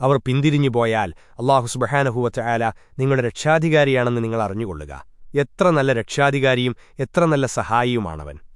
അവർ പിന്തിരിഞ്ഞു പോയാൽ അള്ളാഹു സുബഹാനഹുവറ്റ ആല നിങ്ങളുടെ രക്ഷാധികാരിയാണെന്ന് നിങ്ങൾ അറിഞ്ഞുകൊള്ളുക. എത്ര നല്ല രക്ഷാധികാരിയും എത്ര നല്ല സഹായിയുമാണവൻ.